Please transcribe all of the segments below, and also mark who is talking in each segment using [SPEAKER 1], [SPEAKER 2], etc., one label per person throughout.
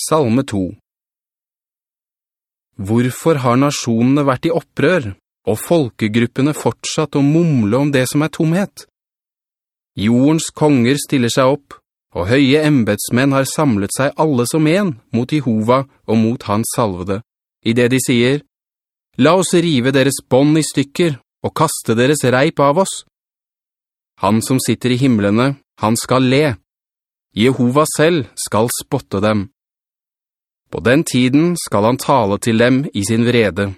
[SPEAKER 1] Salme 2 Hvorfor har nasjonene vært i opprør, og folkegruppene fortsatt å mumle om det som er tomhet? Jordens konger stiller seg opp, og høye embedsmenn har samlet seg alle som en mot Jehova og mot hans salvede, i det de sier, «La oss rive deres bånd i stykker, og kaste deres reip av oss. Han som sitter i himmelene, han skal le. Jehova selv skal spotte dem. På den tiden skal han tale til dem i sin vrede,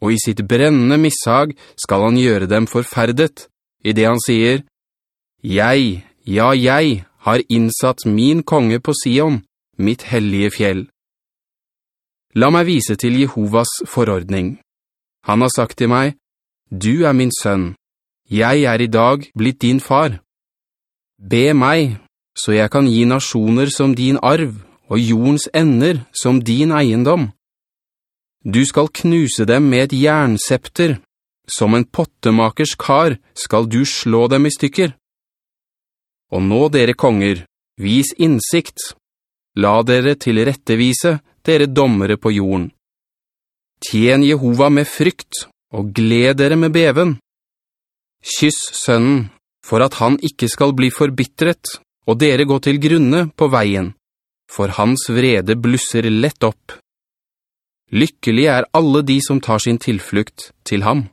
[SPEAKER 1] og i sitt brennende misshag skal han gjøre dem forferdet, i det han sier, «Jeg, ja jeg, har innsatt min konge på Sion, mitt hellige fjell.» La meg vise til Jehovas forordning. Han har sagt til meg, «Du er min sønn. Jeg er i dag blitt din far. Be meg, så jeg kan gi nasjoner som din arv, og jordens ender som din eiendom. Du skal knuse dem med et jernsepter. Som en pottemakers kar skal du slå dem i stykker. Og nå, dere konger, vis innsikt. La dere til rettevise, dere dommere på jorden. Tjen Jehova med frykt, og gled dere med beven. Kyss sønnen, for at han ikke skal bli forbittret, og dere gå til grunne på veien, for hans vrede blusser lett opp. Lykkelig er alle de som tar sin tilflukt til ham.